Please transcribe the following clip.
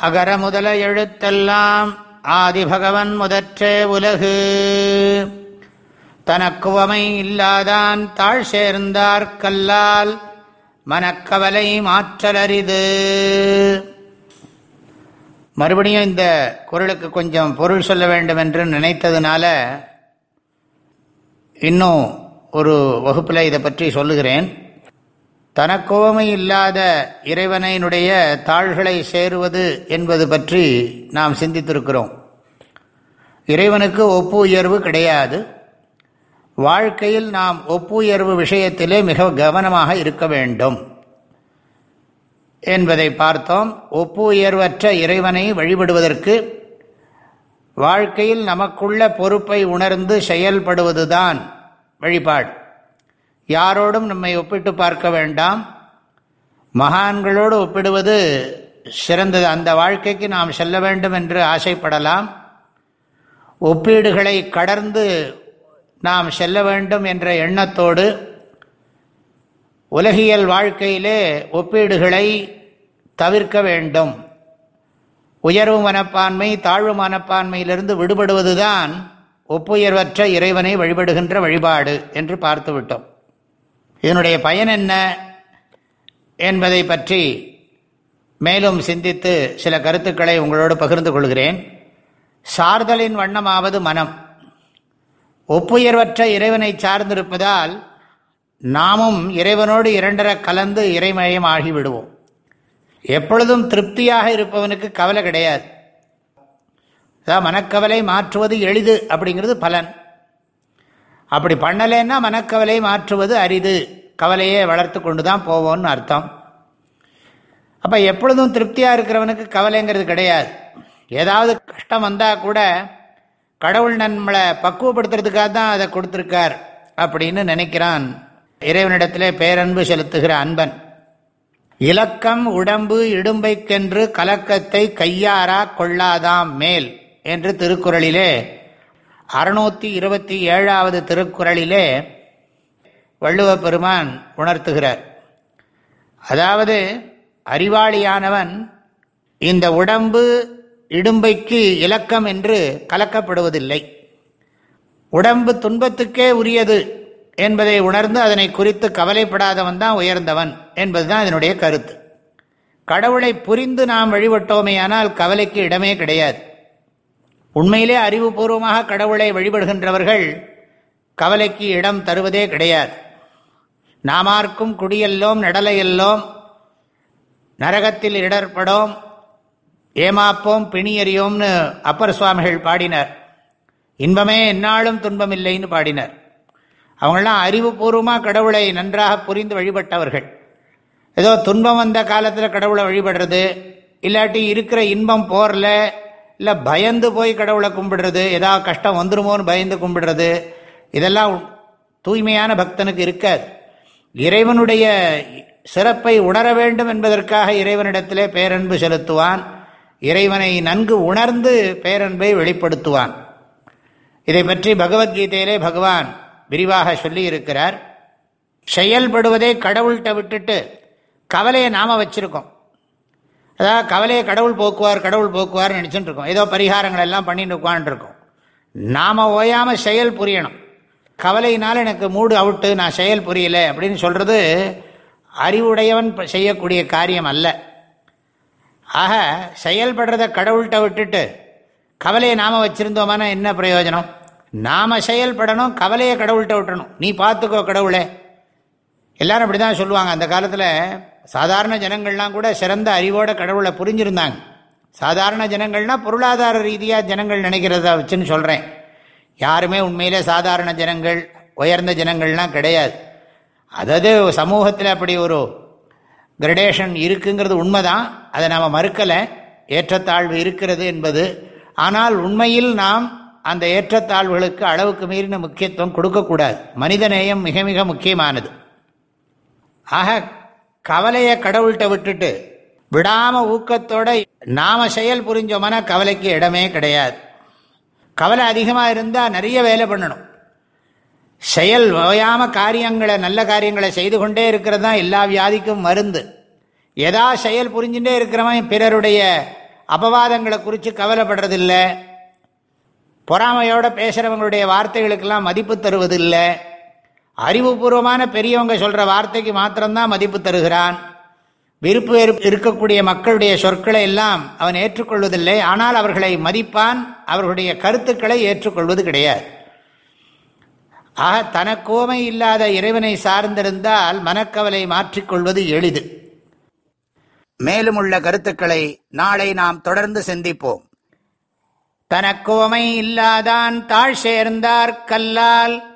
அகர முதல எழுத்தெல்லாம் ஆதிபகவன் முதற்றே உலகு. தனக்குவமை இல்லாதான் தாழ் சேர்ந்தார்கல்லால் மனக்கவலை மாற்றலரிது. மறுபடியும் இந்த குரலுக்கு கொஞ்சம் பொருள் சொல்ல வேண்டும் என்று நினைத்ததுனால இன்னும் ஒரு வகுப்பில் இதை பற்றி சொல்லுகிறேன். தனக்கோமை இல்லாத இறைவனையினுடைய தாள்களை சேருவது என்பது பற்றி நாம் சிந்தித்திருக்கிறோம். இறைவனுக்கு ஒப்பு உயர்வு கிடையாது. வாழ்க்கையில் நாம் ஒப்பு உயர்வு விஷயத்திலே மிக கவனமாக இருக்க வேண்டும் என்பதை பார்த்தோம். ஒப்பு உயர்வற்ற இறைவனை வழிபடுவதற்கு வாழ்க்கையில் நமக்குள்ள பொறுப்பை உணர்ந்து செயல்படுவதுதான் வழிபாடு. யாரோடும் நம்மை ஒப்பிட்டு பார்க்க வேண்டாம். மகான்களோடு ஒப்பிடுவது சிறந்தது. அந்த வாழ்க்கைக்கு நாம் செல்ல வேண்டும் என்று ஆசைப்படலாம். ஒப்பீடுகளை கடந்து நாம் செல்ல வேண்டும் என்ற எண்ணத்தோடு உலகியல் வாழ்க்கையிலே ஒப்பீடுகளை தவிர்க்க வேண்டும். உயர்வு மனப்பான்மை தாழ்வு மனப்பான்மையிலிருந்து விடுபடுவதுதான் ஒப்புயர்வற்ற இறைவனை வழிபடுகின்ற வழிபாடு என்று பார்த்துவிட்டோம். இதனுடைய பயன் என்ன என்பதை பற்றி மேலும் சிந்தித்து சில கருத்துக்களை உங்களோடு பகிர்ந்து கொள்கிறேன். சார்தலின் வண்ணமாவது மனம். ஒப்புயர்வற்ற இறைவனை சார்ந்திருப்பதால் நாமும் இறைவனோடு இரண்டர கலந்து இறைமயம் ஆகிவிடுவோம். எப்பொழுதும் திருப்தியாக இருப்பவனுக்கு கவலை கிடையாது. அதான் மனக்கவலை மாற்றுவது எளிது அப்படிங்கிறது பலன். அப்படி பண்ணலைன்னா மனக்கவலை மாற்றுவது அரிது. கவலையை வளர்த்து கொண்டு தான் போவோம்னு அர்த்தம். அப்போ எப்பொழுதும் திருப்தியாக இருக்கிறவனுக்கு கவலைங்கிறது கிடையாது. ஏதாவது கஷ்டம் வந்தால் கூட கடவுள் நம்மளை பக்குவப்படுத்துறதுக்காக தான் அதை கொடுத்துருக்கார் அப்படின்னு நினைக்கிறான். இறைவனிடத்திலே பேரன்பு செலுத்துகிற அன்பன். இலக்கம் உடம்பு இடும்பைக்கென்று கலக்கத்தை கையாரா கொள்ளாதாம் மேல் என்று திருக்குறளிலே அறுநூற்றி இருபத்தி ஏழாவது திருக்குறளிலே வள்ளுவ பெருமான் உணர்த்துகிறார். அதாவது அறிவாளியானவன் இந்த உடம்பு இடும்பைக்கு இலக்கம் என்று கலக்கப்படுவதில்லை. உடம்பு துன்பத்துக்கே உரியது என்பதை உணர்ந்து அதனை குறித்து கவலைப்படாதவன் தான் உயர்ந்தவன் என்பதுதான் இதனுடைய கருத்து. கடவுளை புரிந்து நாம் வழிபட்டோமேயானால் கவலைக்கு இடமே கிடையாது. உண்மையிலே அறிவுபூர்வமாக கடவுளை வழிபடுகின்றவர்கள் கவலைக்கு இடம் தருவதே கிடையாது. நாமார்க்கும் குடியெல்லோம் நடலையெல்லோம் நரகத்தில் இடர்படோம் ஏமாப்போம் பிணியறியோம்னு அப்பர் சுவாமிகள் பாடினர். இன்பமே என்னாலும் துன்பமில்லைன்னு பாடினர். அவங்களாம் அறிவுபூர்வமாக கடவுளை நன்றாக புரிந்து வழிபட்டவர்கள். ஏதோ துன்பம் வந்த காலத்தில் கடவுளை வழிபடுறது இல்லாட்டி இருக்கிற இன்பம் போரில் இல்லை பயந்து போய் கடவுளை கும்பிடுறது ஏதாவது கஷ்டம் வந்துருமோன்னு பயந்து கும்பிடுறது இதெல்லாம் தூய்மையான பக்தனுக்கு இருக்காது. இறைவனுடைய சிறப்பை உணர வேண்டும் என்பதற்காக இறைவனிடத்திலே பேரன்பு செலுத்துவான். இறைவனை நன்கு உணர்ந்து பேரன்பை வெளிப்படுத்துவான். இதை பற்றி பகவத்கீதையிலே பகவான் விரிவாக சொல்லி இருக்கிறார் செயல்படுவதை கடவுள்கிட்ட விட்டுட்டு கவலையை நாம வச்சிருக்கோம். அதாவது கவலையை கடவுள் போக்குவார் கடவுள் போக்குவார் நினச்சிட்டு இருக்கோம் ஏதோ பரிகாரங்கள் எல்லாம் பண்ணிட்டு உட்காந்துருக்கோம் நாம் ஓயாமல் செயல் புரியணும். கவலையினால் எனக்கு மூடு அவுட்டு நான் செயல் புரியல அப்படின்னு சொல்கிறது அறிவுடையவன் செய்யக்கூடிய காரியம் அல்ல. ஆக செயல்படுறத கடவுள்கிட்ட விட்டுட்டு கவலையை நாம் வச்சுருந்தோமான என்ன பிரயோஜனம்? நாம் செயல்படணும் கவலையை கடவுள்கிட்ட விட்டணும். நீ பார்த்துக்கோ கடவுளே. எல்லாரும் அப்படி தான் சொல்லுவாங்க. அந்த காலத்தில் சாதாரண ஜனங்கள்லாம் கூட சிறந்த அறிவோட கடவுளை புரிஞ்சிருந்தாங்க. சாதாரண ஜனங்கள்னால் பொருளாதார ரீதியாக ஜனங்கள் நினைக்கிறத வச்சுன்னு சொல்கிறேன் யாருமே உண்மையிலே சாதாரண ஜனங்கள் உயர்ந்த ஜனங்கள்லாம் கிடையாது. அதாவது சமூகத்தில் அப்படி ஒரு கிரடேஷன் இருக்குங்கிறது உண்மைதான். அதை நாம் மறுக்கலை. ஏற்றத்தாழ்வு இருக்கிறது என்பது. ஆனால் உண்மையில் நாம் அந்த ஏற்றத்தாழ்வுகளுக்கு அளவுக்கு மீறின முக்கியத்துவம் கொடுக்கக்கூடாது. மனித நேயம் மிக மிக முக்கியமானது. ஆக கவலையை கடவுள்கிட்ட விட்டுட்டு விடாம ஊக்கத்தோட நாம செயல் புரிஞ்சோம்னா கவலைக்கு இடமே கிடையாது. கவலை அதிகமாக இருந்தால் நிறைய வேலை பண்ணணும். செயல் ஓயாம காரியங்களை நல்ல காரியங்களை செய்து கொண்டே இருக்கிறது தான் எல்லா வியாதிக்கும் மருந்து. எதா செயல் புரிஞ்சுட்டே இருக்கிறவன் பிறருடைய அபவாதங்களை குறித்து கவலைப்படுறதில்லை. பொறாமையோட பேசுகிறவங்களுடைய வார்த்தைகளுக்கெல்லாம் மதிப்பு தருவதில்லை. அறிவுபூர்வமான பெரியவங்க சொல்கிற வார்த்தைக்கு மாத்திரம்தான் மதிப்பு தருகிறான். விருப்பு வெறுப்பு இருக்கக்கூடிய மக்களுடைய சொற்களை எல்லாம் அவன் ஏற்றுக்கொள்வதில்லை. ஆனால் அவர்களை மதிப்பான் அவர்களுடைய கருத்துக்களை ஏற்றுக்கொள்வது கிடையாது. ஆக தனக்கோமை இல்லாத இறைவனை சார்ந்திருந்தால் மனக்கவலை மாற்றிக்கொள்வது எளிது. மேலும் உள்ள கருத்துக்களை நாளை நாம் தொடர்ந்து சிந்திப்போம். தனக்கோமை இல்லாதான் தாழ் சேர்ந்தார் கல்லால்